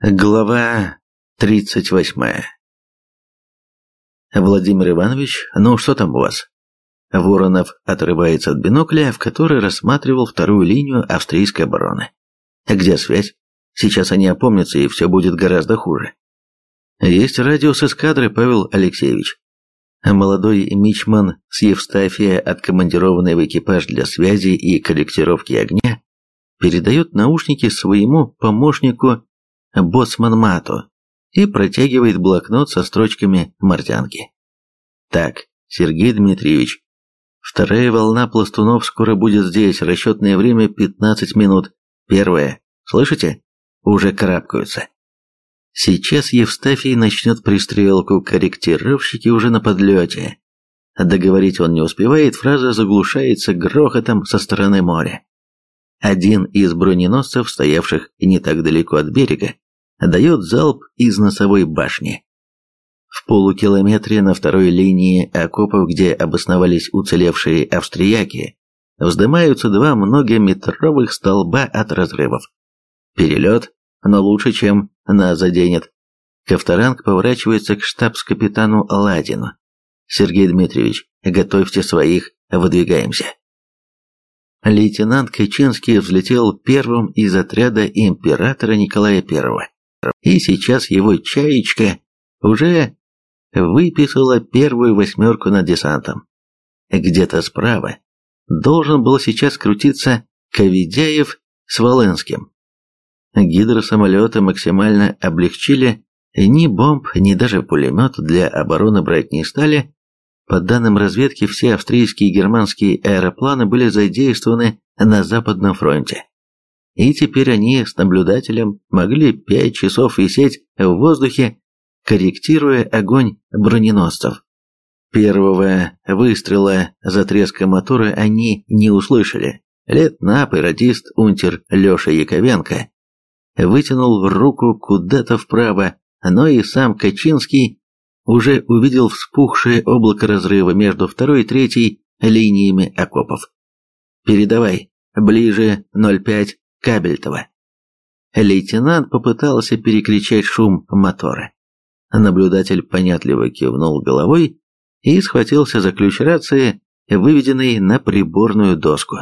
Глава 38 Владимир Иванович, ну что там у вас? Воронов отрывается от бинокля, в который рассматривал вторую линию австрийской обороны. Где связь? Сейчас они опомнятся, и все будет гораздо хуже. Есть радио с эскадры, Павел Алексеевич. Молодой мичман с Евстафия, откомандированный в экипаж для связи и корректировки огня, передает наушники своему помощнику боцман Мату и протягивает блокнот со строчками мартянки. Так, Сергей Дмитриевич, вторая волна пластунов скоро будет здесь, расчетное время 15 минут. Первая, слышите? Уже карабкаются. Сейчас Евстафий начнет пристрелку, корректировщики уже на подлете. Договорить он не успевает, фраза заглушается грохотом со стороны моря. Один из броненосцев, стоявших не так далеко от берега, дает залп из носовой башни. В полукилометре на второй линии окопов, где обосновались уцелевшие австрияки, вздымаются два многометровых столба от разрывов. Перелет, но лучше, чем нас заденет. Ковторанг поворачивается к штабс-капитану Ладину. «Сергей Дмитриевич, готовьте своих, выдвигаемся». Лейтенант Качинский взлетел первым из отряда императора Николая I. И сейчас его чаечка уже выписала первую восьмерку над десантом. Где-то справа должен был сейчас крутиться Ковидяев с Волынским. Гидросамолеты максимально облегчили ни бомб, ни даже пулемет для обороны брать не стали. По данным разведки, все австрийские и германские аэропланы были задействованы на Западном фронте и теперь они с наблюдателем могли пять часов висеть в воздухе, корректируя огонь броненосцев. Первого выстрела за треском мотора они не услышали. Летнап и радист унтер Леша Яковенко вытянул руку куда-то вправо, но и сам Качинский уже увидел вспухшее облако разрыва между второй и третьей линиями окопов. «Передавай, ближе 0,5, Кабельтова. Лейтенант попытался перекричать шум мотора. Наблюдатель понятливо кивнул головой и схватился за ключ рации, выведенный на приборную доску.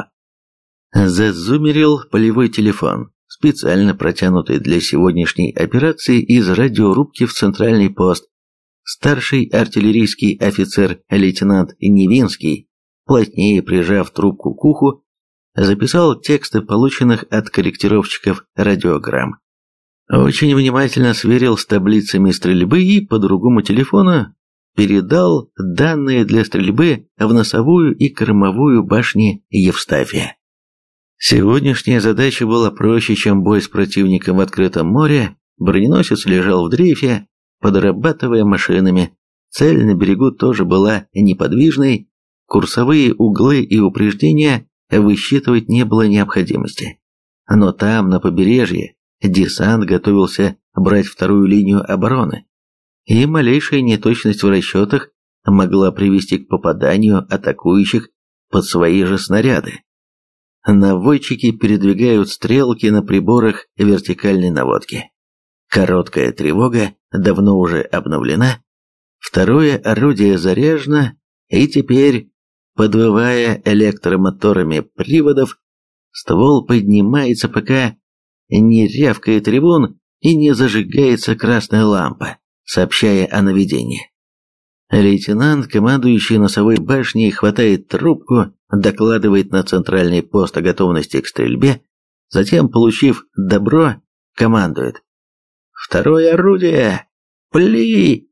Зазумерил полевой телефон, специально протянутый для сегодняшней операции из радиорубки в центральный пост. Старший артиллерийский офицер лейтенант Невинский, плотнее прижав трубку к уху, записал тексты полученных от корректировщиков радиограмм. Очень внимательно сверил с таблицами стрельбы и по другому телефону передал данные для стрельбы в носовую и кормовую башни Евстафия. Сегодняшняя задача была проще, чем бой с противником в открытом море. Броненосец лежал в дрейфе, подрабатывая машинами. Цель на берегу тоже была неподвижной. Курсовые углы и упреждения высчитывать не было необходимости. Но там, на побережье, десант готовился брать вторую линию обороны, и малейшая неточность в расчетах могла привести к попаданию атакующих под свои же снаряды. Наводчики передвигают стрелки на приборах вертикальной наводки. Короткая тревога давно уже обновлена, второе орудие заряжено, и теперь Подвывая электромоторами приводов, ствол поднимается, пока не рявкает трибун и не зажигается красная лампа, сообщая о наведении. Лейтенант, командующий носовой башней, хватает трубку, докладывает на центральный пост о готовности к стрельбе, затем, получив добро, командует. «Второе орудие! Пли!»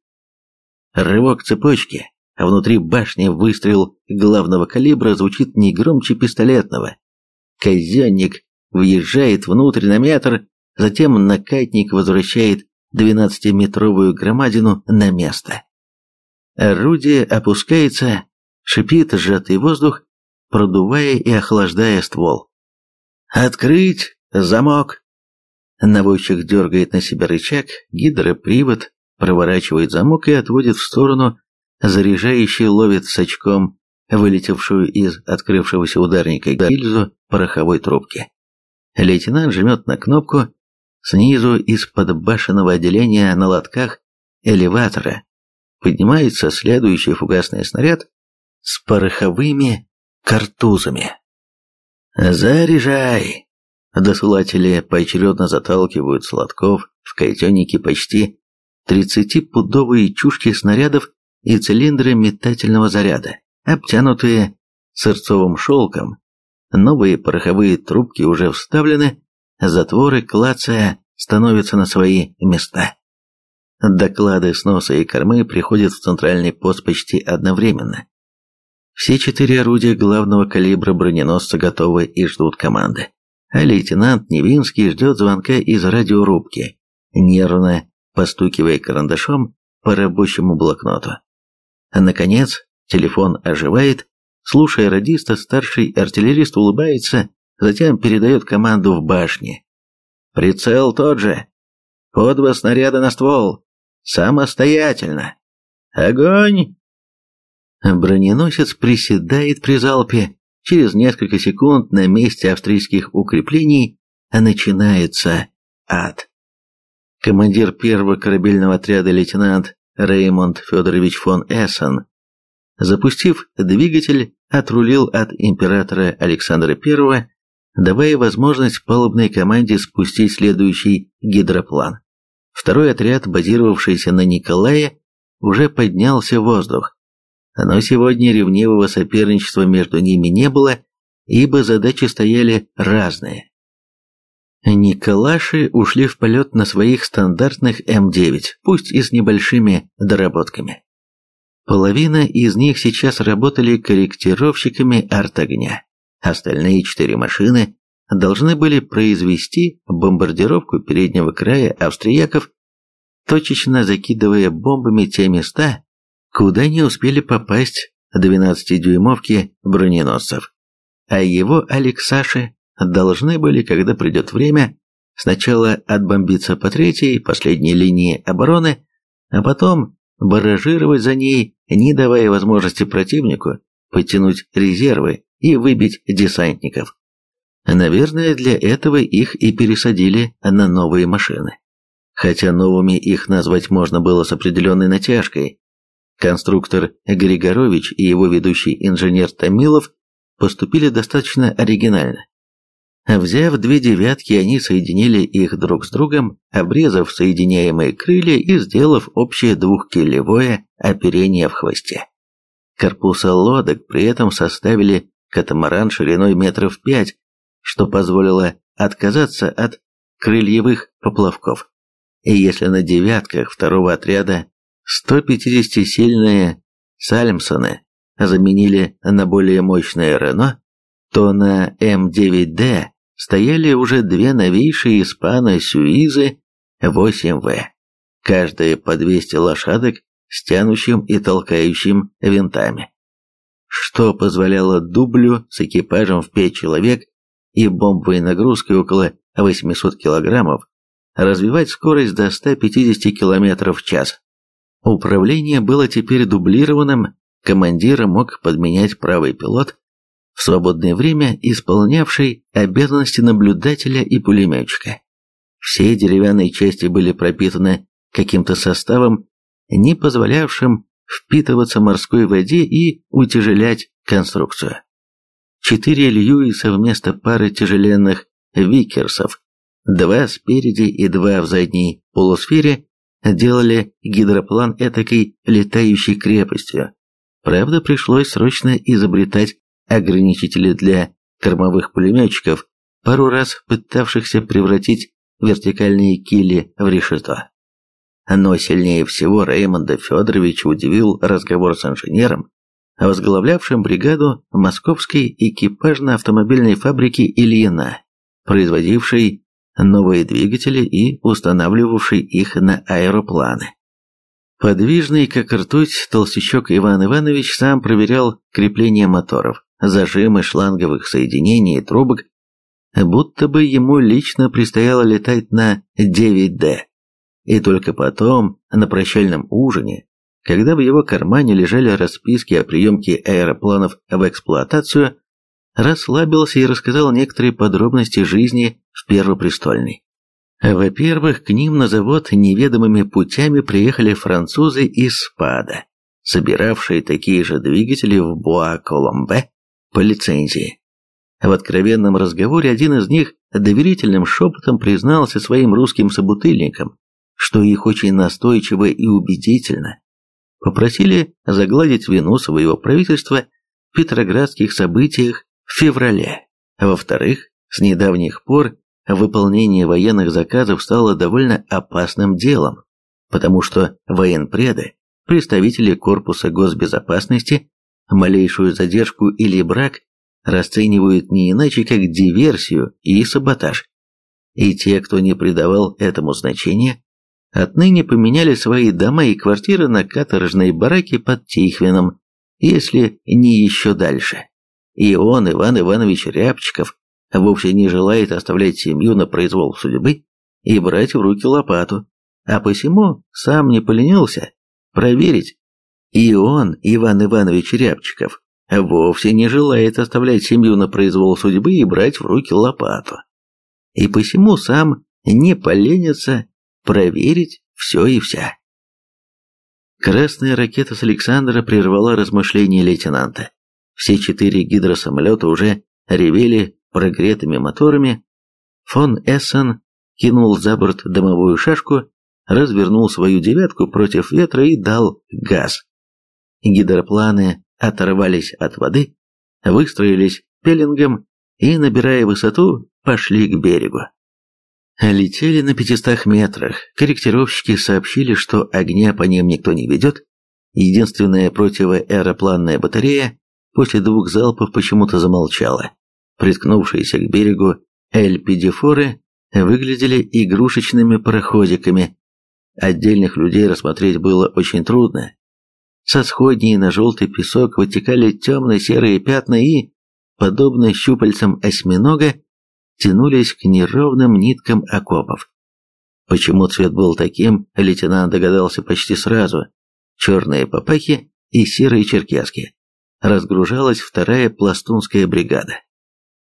Рывок цепочки, а внутри башни выстрел главного калибра звучит не громче пистолетного. Казенник въезжает внутрь на метр, затем накатник возвращает 12-метровую громадину на место. Орудие опускается, шипит сжатый воздух, продувая и охлаждая ствол. «Открыть! Замок!» Наводчик дергает на себя рычаг, гидропривод проворачивает замок и отводит в сторону Заряжающий ловит с очком вылетевшую из открывшегося ударника гильзу пороховой трубки. Лейтенант жмет на кнопку, Снизу из-под башенного отделения на лотках элеватора поднимается следующий фугасный снаряд с пороховыми картузами. «Заряжай!» Досылатели поочередно заталкивают сладков в кайтенники почти 30-пудовые чушки снарядов и цилиндры метательного заряда, обтянутые сырцовым шелком. Новые пороховые трубки уже вставлены, затворы, клацая, становятся на свои места. Доклады с носа и кормы приходят в центральный пост почти одновременно. Все четыре орудия главного калибра броненосца готовы и ждут команды. А лейтенант Невинский ждет звонка из радиорубки, нервно постукивая карандашом по рабочему блокноту. А наконец, телефон оживает, слушая радиста, старший артиллерист улыбается, затем передает команду в башне. «Прицел тот же. По два снаряда на ствол. Самостоятельно. Огонь!» Броненосец приседает при залпе. Через несколько секунд на месте австрийских укреплений начинается ад. Командир первого корабельного отряда лейтенант Реймонд Федорович фон Эссен, запустив двигатель, отрулил от императора Александра I, давая возможность палубной команде спустить следующий гидроплан. Второй отряд, базировавшийся на Николае, уже поднялся в воздух. Но сегодня ревнивого соперничества между ними не было, ибо задачи стояли разные. Николаши ушли в полет на своих стандартных М9, пусть и с небольшими доработками. Половина из них сейчас работали корректировщиками арт-огня. Остальные четыре машины должны были произвести бомбардировку переднего края австрияков, точечно закидывая бомбами те места, куда не успели попасть 12-дюймовки броненосцев. А его Алексаши должны были, когда придет время, сначала отбомбиться по третьей, последней линии обороны, а потом баражировать за ней, не давая возможности противнику подтянуть резервы и выбить десантников. Наверное, для этого их и пересадили на новые машины. Хотя новыми их назвать можно было с определенной натяжкой, Конструктор Григорович и его ведущий инженер Томилов поступили достаточно оригинально. Взяв две девятки, они соединили их друг с другом, обрезав соединяемые крылья и сделав общее двухкилевое оперение в хвосте. Корпуса лодок при этом составили катамаран шириной метров пять, что позволило отказаться от крыльевых поплавков. И если на девятках второго отряда 150-сильные Сальмсоны заменили на более мощное Рено, то на М9Д стояли уже две новейшие испано-сюизы 8В, каждая по 200 лошадок с тянущим и толкающим винтами, что позволяло дублю с экипажем в 5 человек и бомбовой нагрузкой около 800 килограммов развивать скорость до 150 км в час. Управление было теперь дублированным, командира мог подменять правый пилот, в свободное время исполнявший обязанности наблюдателя и пулеметчика. Все деревянные части были пропитаны каким-то составом, не позволявшим впитываться морской воде и утяжелять конструкцию. Четыре Льюиса вместо пары тяжеленных Викерсов, два спереди и два в задней полусфере, делали гидроплан этакой летающей крепостью. Правда, пришлось срочно изобретать ограничители для кормовых пулеметчиков, пару раз пытавшихся превратить вертикальные кили в решето. Но сильнее всего Реймонда Федоровича удивил разговор с инженером, возглавлявшим бригаду московской экипажно-автомобильной фабрики Ильина, производившей новые двигатели и устанавливавший их на аэропланы. Подвижный, как ртуть, толстячок Иван Иванович сам проверял крепление моторов, зажимы шланговых соединений и трубок, будто бы ему лично предстояло летать на 9D. И только потом, на прощальном ужине, когда в его кармане лежали расписки о приемке аэропланов в эксплуатацию, расслабился и рассказал некоторые подробности жизни в Первопрестольной. Во-первых, к ним на завод неведомыми путями приехали французы из Спада, собиравшие такие же двигатели в Буа-Коломбе по лицензии. В откровенном разговоре один из них доверительным шепотом признался своим русским собутыльникам, что их очень настойчиво и убедительно попросили загладить вину своего правительства в петроградских событиях в феврале. Во-вторых, с недавних пор выполнение военных заказов стало довольно опасным делом, потому что военпреды, представители корпуса госбезопасности, малейшую задержку или брак расценивают не иначе, как диверсию и саботаж. И те, кто не придавал этому значения, отныне поменяли свои дома и квартиры на каторжные бараки под Тихвином, если не еще дальше. И он, Иван Иванович Рябчиков, вовсе не желает оставлять семью на произвол судьбы и брать в руки лопату, а посему сам не поленился проверить. И он, Иван Иванович Рябчиков, вовсе не желает оставлять семью на произвол судьбы и брать в руки лопату. И посему сам не поленится проверить все и вся. Красная ракета с Александра прервала размышления лейтенанта. Все четыре гидросамолета уже ревели прогретыми моторами. Фон Эссен кинул за борт дымовую шашку, развернул свою девятку против ветра и дал газ. Гидропланы оторвались от воды, выстроились пеленгом и, набирая высоту, пошли к берегу. Летели на 500 метрах. Корректировщики сообщили, что огня по ним никто не ведет. Единственная противоаэропланная батарея после двух залпов почему-то замолчала. Приткнувшиеся к берегу эльпидифоры выглядели игрушечными пароходиками. Отдельных людей рассмотреть было очень трудно. Со сходней на желтый песок вытекали темно-серые пятна и, подобно щупальцам осьминога, тянулись к неровным ниткам окопов. Почему цвет был таким, лейтенант догадался почти сразу. Черные папахи и серые черкески. Разгружалась вторая пластунская бригада.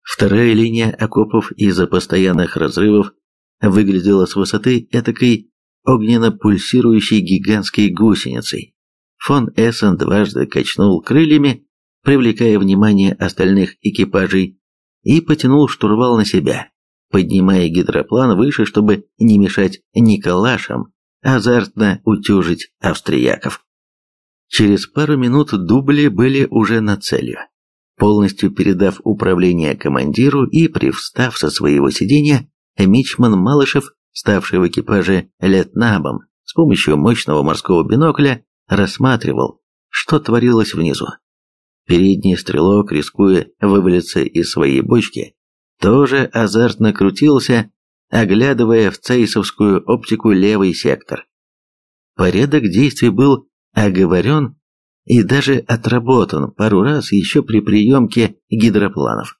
Вторая линия окопов из-за постоянных разрывов выглядела с высоты этакой огненно-пульсирующей гигантской гусеницей. Фон Эссен дважды качнул крыльями, привлекая внимание остальных экипажей и потянул штурвал на себя, поднимая гидроплан выше, чтобы не мешать Николашам азартно утюжить австрияков. Через пару минут дубли были уже на целью. Полностью передав управление командиру и привстав со своего сиденья, Мичман Малышев, ставший в экипаже летнабом, с помощью мощного морского бинокля рассматривал, что творилось внизу. Передний стрелок, рискуя вывалиться из своей бочки, тоже азартно крутился, оглядывая в цейсовскую оптику левый сектор. Порядок действий был оговорен и даже отработан пару раз еще при приемке гидропланов.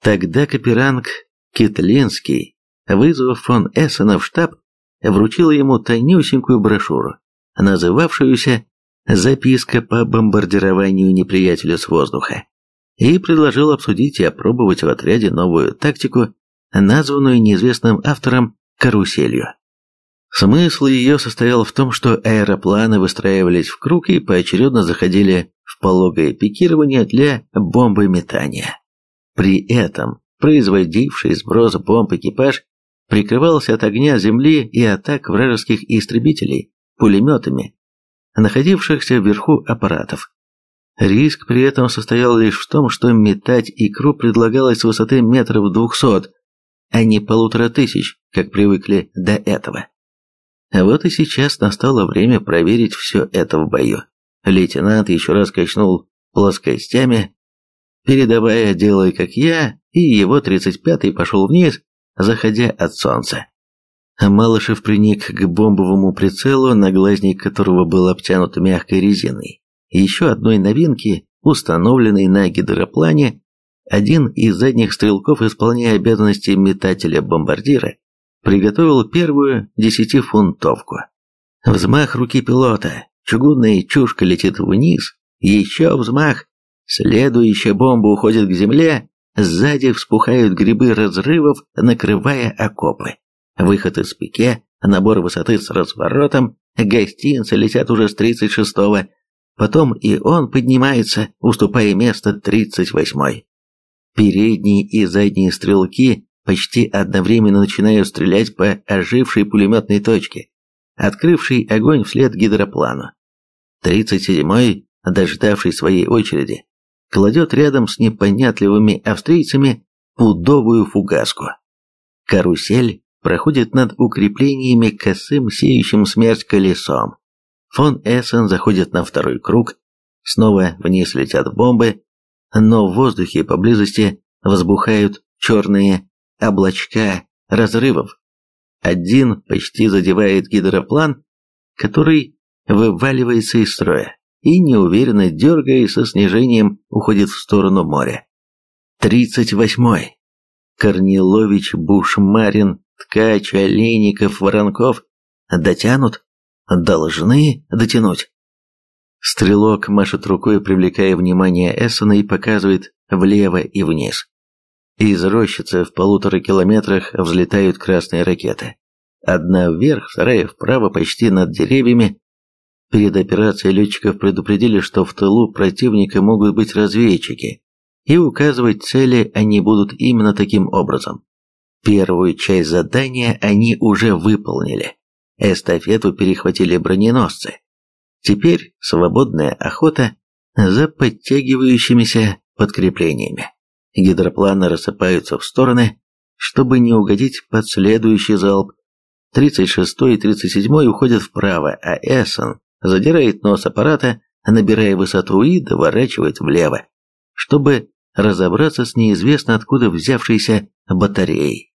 Тогда Каперанг Китлинский, вызвав фон Эссена в штаб, вручил ему тонюсенькую брошюру, называвшуюся записка по бомбардированию неприятеля с воздуха, и предложил обсудить и опробовать в отряде новую тактику, названную неизвестным автором «каруселью». Смысл ее состоял в том, что аэропланы выстраивались в круг и поочередно заходили в пологое пикирование для бомбометания. При этом производивший сброс бомб экипаж прикрывался от огня земли и атак вражеских истребителей пулеметами находившихся вверху аппаратов. Риск при этом состоял лишь в том, что метать икру предлагалось с высоты метров двухсот, а не полутора тысяч, как привыкли до этого. Вот и сейчас настало время проверить все это в бою. Лейтенант еще раз качнул плоскостями, передавая «делай как я», и его тридцать пятый пошел вниз, заходя от солнца. Малышев приник к бомбовому прицелу, наглазник которого был обтянут мягкой резиной. Еще одной новинки, установленной на гидроплане, один из задних стрелков, исполняя обязанности метателя-бомбардира, приготовил первую десятифунтовку. Взмах руки пилота, чугунная чушка летит вниз, еще взмах, следующая бомба уходит к земле, сзади вспухают грибы разрывов, накрывая окопы. выход из пике, набор высоты с разворотом, гостинцы летят уже с 36-го, потом и он поднимается, уступая место 38-й. Передние и задние стрелки почти одновременно начинают стрелять по ожившей пулеметной точке, открывшей огонь вслед гидроплану. 37-й, дождавший своей очереди, кладет рядом с непонятливыми австрийцами пудовую фугаску. Карусель проходит над укреплениями косым сеющим смерть колесом. Фон Эссен заходит на второй круг, снова вниз летят бомбы, но в воздухе поблизости взбухают черные облачка разрывов. Один почти задевает гидроплан, который вываливается из строя и, неуверенно дергая со снижением, уходит в сторону моря. Тридцать восьмой. Корнилович, Бушмарин, Ткач, Олейников, Воронков дотянут? Должны дотянуть. Стрелок машет рукой, привлекая внимание Эссена и показывает влево и вниз. Из рощицы в полутора километрах взлетают красные ракеты. Одна вверх, вторая вправо, почти над деревьями. Перед операцией летчиков предупредили, что в тылу противника могут быть разведчики, и указывать цели они будут именно таким образом. Первую часть задания они уже выполнили. Эстафету перехватили броненосцы. Теперь свободная охота за подтягивающимися подкреплениями. Гидропланы рассыпаются в стороны, чтобы не угодить под следующий залп. 36 и 37 уходят вправо, а Эссен задирает нос аппарата, набирая высоту и доворачивает влево, чтобы разобраться с неизвестно откуда взявшейся батареей.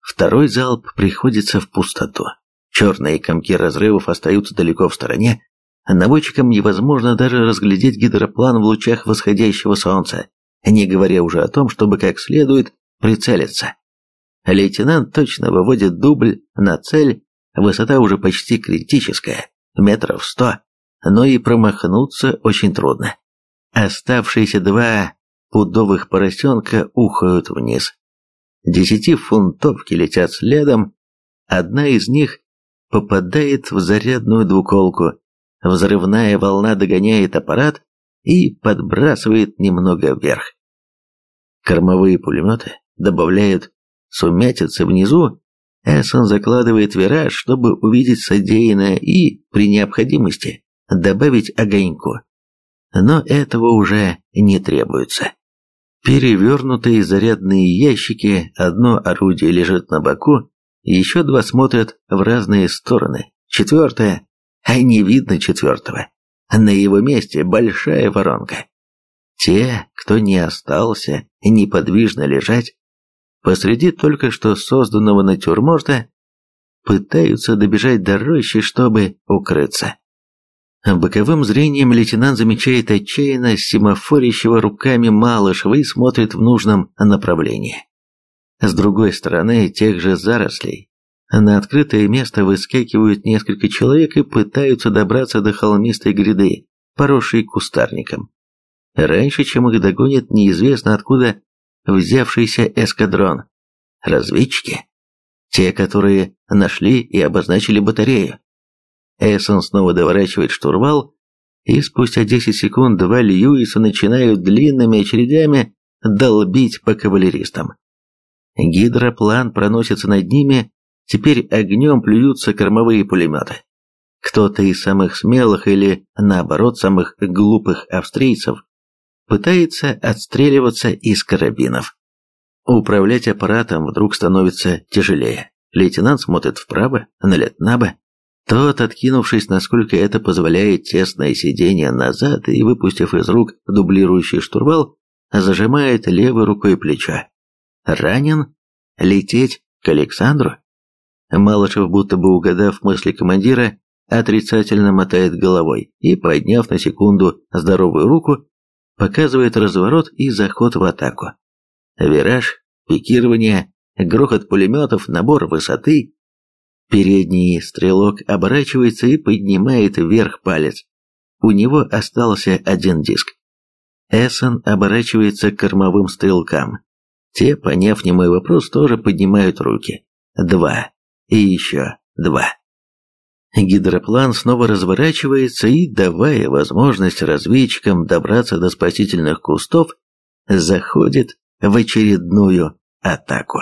Второй залп приходится в пустоту. Черные комки разрывов остаются далеко в стороне, наводчикам невозможно даже разглядеть гидроплан в лучах восходящего солнца, не говоря уже о том, чтобы как следует прицелиться. Лейтенант точно выводит дубль на цель, высота уже почти критическая, метров сто, но и промахнуться очень трудно. Оставшиеся два пудовых поросенка ухают вниз. Десятифунтовки летят следом, одна из них попадает в зарядную двуколку, взрывная волна догоняет аппарат и подбрасывает немного вверх. Кормовые пулеметы добавляют сумятицы внизу, Эссон закладывает вираж, чтобы увидеть содеянное и, при необходимости, добавить огоньку. Но этого уже не требуется. Перевернутые зарядные ящики, одно орудие лежит на боку, еще два смотрят в разные стороны, четвертое, а не видно четвертого. На его месте большая воронка. Те, кто не остался неподвижно лежать, посреди только что созданного натюрморта, пытаются добежать до рощи, чтобы укрыться. Боковым зрением лейтенант замечает отчаянно семафорящего руками Малышева и смотрит в нужном направлении. С другой стороны тех же зарослей на открытое место выскакивают несколько человек и пытаются добраться до холмистой гряды, поросшей кустарником. Раньше, чем их догонит неизвестно откуда взявшийся эскадрон. Разведчики? Те, которые нашли и обозначили батарею. Эссон снова доворачивает штурвал, и спустя 10 секунд два Льюиса начинают длинными очередями долбить по кавалеристам. Гидроплан проносится над ними, теперь огнем плюются кормовые пулеметы. Кто-то из самых смелых или, наоборот, самых глупых австрийцев пытается отстреливаться из карабинов. Управлять аппаратом вдруг становится тяжелее. Лейтенант смотрит вправо, на летнаба, тот, откинувшись, насколько это позволяет тесное сиденье назад и выпустив из рук дублирующий штурвал, зажимает левой рукой плечо. Ранен? Лететь к Александру? Малышев, будто бы угадав мысли командира, отрицательно мотает головой и, подняв на секунду здоровую руку, показывает разворот и заход в атаку. Вираж, пикирование, грохот пулеметов, набор высоты, Передний стрелок оборачивается и поднимает вверх палец. У него остался один диск. Эссен оборачивается к кормовым стрелкам. Те, поняв немой вопрос, тоже поднимают руки. Два. И еще два. Гидроплан снова разворачивается и, давая возможность разведчикам добраться до спасительных кустов, заходит в очередную атаку.